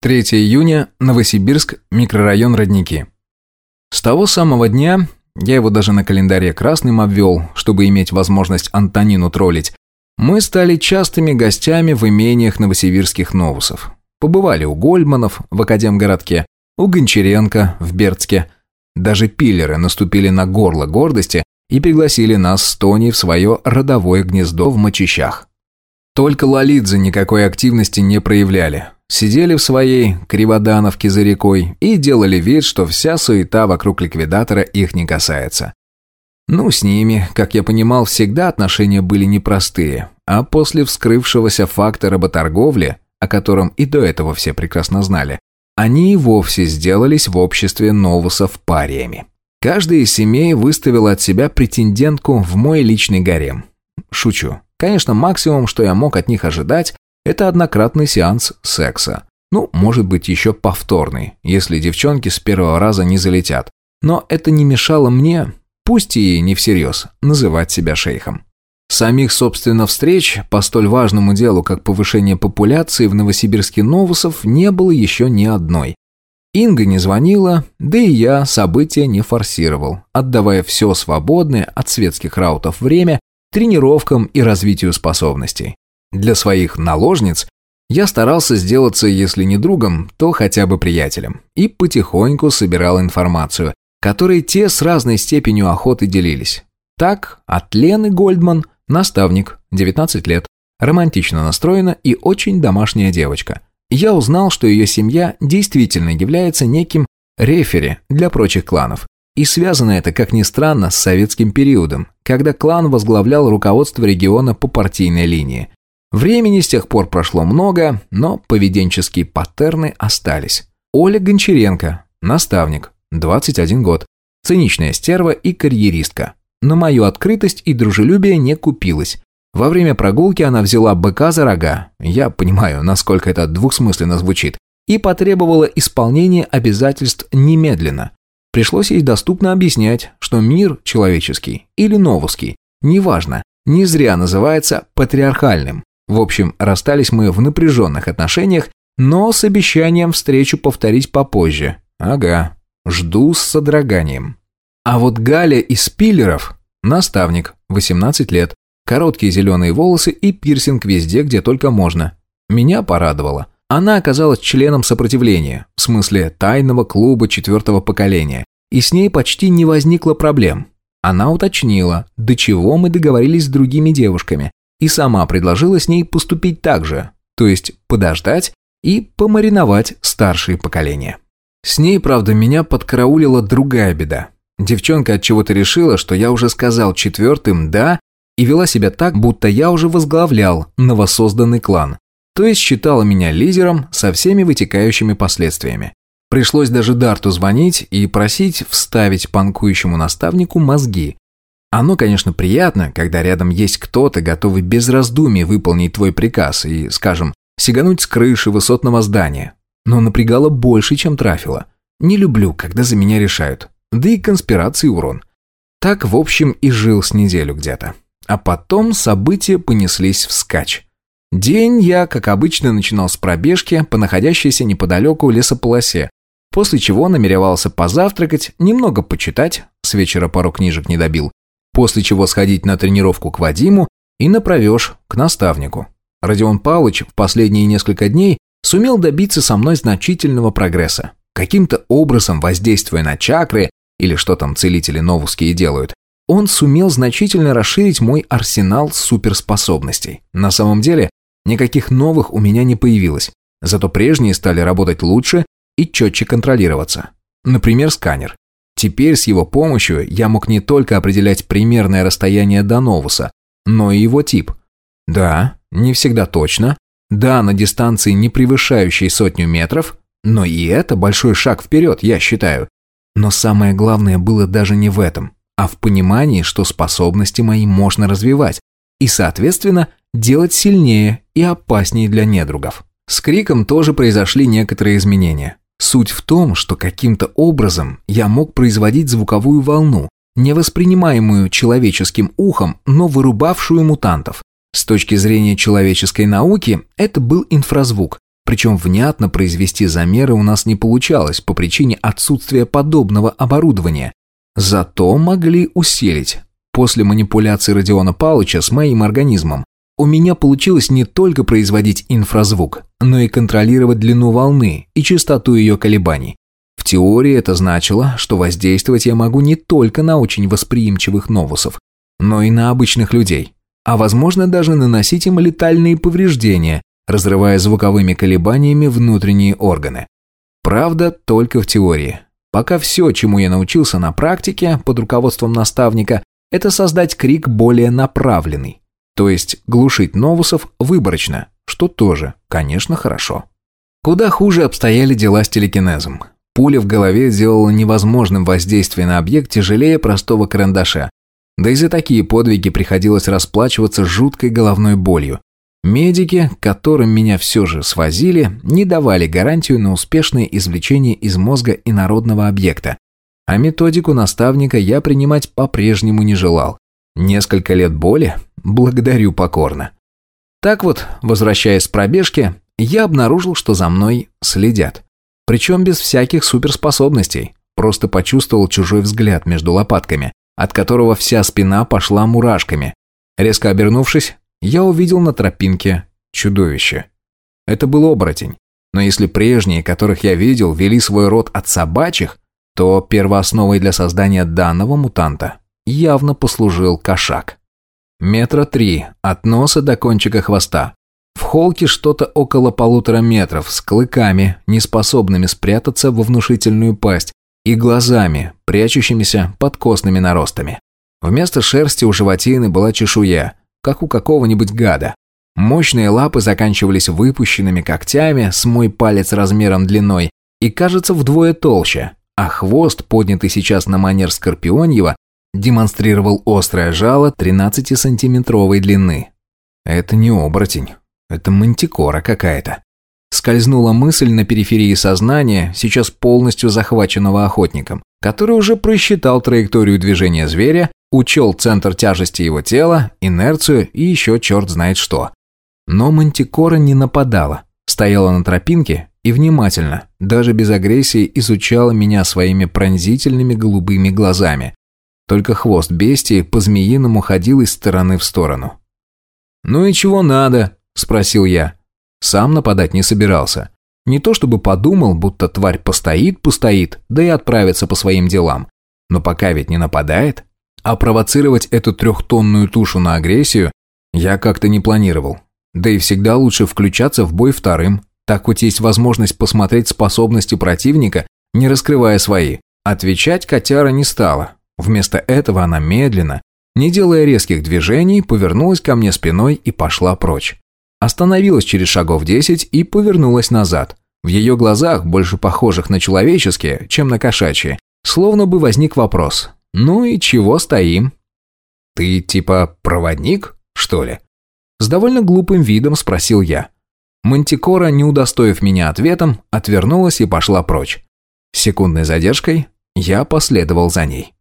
3 июня, Новосибирск, микрорайон Родники. С того самого дня, я его даже на календаре красным обвел, чтобы иметь возможность Антонину троллить, мы стали частыми гостями в имениях новосибирских новусов. Побывали у Гольдманов в Академгородке, у Гончаренко в Бердске. Даже пиллеры наступили на горло гордости и пригласили нас с Тони в свое родовое гнездо в Мочищах. Только Лолидзе никакой активности не проявляли. Сидели в своей криводановке за рекой и делали вид, что вся суета вокруг ликвидатора их не касается. Ну, с ними, как я понимал, всегда отношения были непростые, а после вскрывшегося факта работорговли, о котором и до этого все прекрасно знали, они и вовсе сделались в обществе новусов париями. Каждая из семей выставила от себя претендентку в мой личный гарем. Шучу. Конечно, максимум, что я мог от них ожидать, это однократный сеанс секса. Ну, может быть, еще повторный, если девчонки с первого раза не залетят. Но это не мешало мне, пусть и не всерьез, называть себя шейхом. Самих, собственно, встреч по столь важному делу, как повышение популяции в Новосибирске новусов, не было еще ни одной. Инга не звонила, да и я события не форсировал, отдавая все свободное от светских раутов время тренировкам и развитию способностей. Для своих наложниц я старался сделаться, если не другом, то хотя бы приятелем, и потихоньку собирал информацию, которой те с разной степенью охоты делились. Так, от Лены Гольдман, наставник, 19 лет, романтично настроена и очень домашняя девочка. Я узнал, что ее семья действительно является неким рефери для прочих кланов. И связано это, как ни странно, с советским периодом, когда клан возглавлял руководство региона по партийной линии. Времени с тех пор прошло много, но поведенческие паттерны остались. Оля Гончаренко, наставник, 21 год, циничная стерва и карьеристка. На мою открытость и дружелюбие не купилась. Во время прогулки она взяла быка за рога, я понимаю, насколько это двухсмысленно звучит, и потребовала исполнения обязательств немедленно. Пришлось ей доступно объяснять, что мир человеческий или новоский, неважно, не зря называется патриархальным. В общем, расстались мы в напряженных отношениях, но с обещанием встречу повторить попозже. Ага, жду с содроганием. А вот Галя из Пиллеров – наставник, 18 лет, короткие зеленые волосы и пирсинг везде, где только можно. Меня порадовало. Она оказалась членом сопротивления, в смысле тайного клуба четвертого поколения, и с ней почти не возникло проблем. Она уточнила, до чего мы договорились с другими девушками, и сама предложила с ней поступить так же, то есть подождать и помариновать старшие поколения. С ней, правда, меня подкараулила другая беда. Девчонка от чего-то решила, что я уже сказал четвертым «да» и вела себя так, будто я уже возглавлял новосозданный клан. То есть считала меня лидером со всеми вытекающими последствиями. Пришлось даже Дарту звонить и просить вставить панкующему наставнику мозги, оно, конечно, приятно, когда рядом есть кто-то, готовый без раздумий выполнить твой приказ и, скажем, сигануть с крыши высотного здания. Но напрягало больше, чем трафило. Не люблю, когда за меня решают. Да и конспирации урон. Так, в общем, и жил с неделю где-то. А потом события понеслись вскачь. День я, как обычно, начинал с пробежки по находящейся неподалеку лесополосе, после чего намеревался позавтракать, немного почитать, с вечера пару книжек не добил, после чего сходить на тренировку к Вадиму и направешь к наставнику. Родион Павлович в последние несколько дней сумел добиться со мной значительного прогресса. Каким-то образом воздействуя на чакры, или что там целители новуские делают, он сумел значительно расширить мой арсенал суперспособностей. На самом деле, никаких новых у меня не появилось, зато прежние стали работать лучше и четче контролироваться. Например, сканер. Теперь с его помощью я мог не только определять примерное расстояние до Новуса, но и его тип. Да, не всегда точно. Да, на дистанции, не превышающей сотню метров, но и это большой шаг вперед, я считаю. Но самое главное было даже не в этом, а в понимании, что способности мои можно развивать и, соответственно, делать сильнее и опаснее для недругов. С криком тоже произошли некоторые изменения. Суть в том, что каким-то образом я мог производить звуковую волну, не воспринимаемую человеческим ухом, но вырубавшую мутантов. С точки зрения человеческой науки, это был инфразвук, Причем внятно произвести замеры у нас не получалось по причине отсутствия подобного оборудования. Зато могли усилить. После манипуляции Родиона Павловича с моим организмом у меня получилось не только производить инфразвук, но и контролировать длину волны и частоту ее колебаний. В теории это значило, что воздействовать я могу не только на очень восприимчивых новусов, но и на обычных людей, а возможно даже наносить им летальные повреждения, разрывая звуковыми колебаниями внутренние органы. Правда, только в теории. Пока все, чему я научился на практике под руководством наставника, это создать крик более направленный. То есть глушить новусов выборочно, что тоже, конечно, хорошо. Куда хуже обстояли дела с телекинезом. Пуля в голове сделала невозможным воздействие на объект тяжелее простого карандаша. Да и за такие подвиги приходилось расплачиваться жуткой головной болью. Медики, которым меня все же свозили, не давали гарантию на успешное извлечение из мозга инородного объекта. А методику наставника я принимать по-прежнему не желал. Несколько лет боли? Благодарю покорно. Так вот, возвращаясь с пробежки, я обнаружил, что за мной следят. Причем без всяких суперспособностей. Просто почувствовал чужой взгляд между лопатками, от которого вся спина пошла мурашками. Резко обернувшись, я увидел на тропинке чудовище. Это был оборотень. Но если прежние, которых я видел, вели свой род от собачьих, то первоосновой для создания данного мутанта явно послужил кошак. Метра три, от носа до кончика хвоста. В холке что-то около полутора метров, с клыками, неспособными спрятаться во внушительную пасть, и глазами, прячущимися под костными наростами. Вместо шерсти у животины была чешуя, как у какого-нибудь гада. Мощные лапы заканчивались выпущенными когтями с мой палец размером длиной и, кажется, вдвое толще, а хвост, поднятый сейчас на манер скорпионьего, демонстрировал острое жало 13-сантиметровой длины. Это не оборотень, это мантикора какая-то. Скользнула мысль на периферии сознания, сейчас полностью захваченного охотником, который уже просчитал траекторию движения зверя Учел центр тяжести его тела, инерцию и еще черт знает что. Но Мантикора не нападала, стояла на тропинке и внимательно, даже без агрессии, изучала меня своими пронзительными голубыми глазами. Только хвост бестии по-змеиному ходил из стороны в сторону. «Ну и чего надо?» – спросил я. Сам нападать не собирался. Не то чтобы подумал, будто тварь постоит-постоит, да и отправится по своим делам. Но пока ведь не нападает, а провоцировать эту трехтонную тушу на агрессию я как-то не планировал. Да и всегда лучше включаться в бой вторым. Так хоть есть возможность посмотреть способности противника, не раскрывая свои. Отвечать котяра не стала. Вместо этого она медленно, не делая резких движений, повернулась ко мне спиной и пошла прочь. Остановилась через шагов десять и повернулась назад. В ее глазах, больше похожих на человеческие, чем на кошачьи, словно бы возник вопрос «Ну и чего стоим?» «Ты типа проводник, что ли?» С довольно глупым видом спросил я. Мантикора, не удостоив меня ответом, отвернулась и пошла прочь. Секундной задержкой я последовал за ней.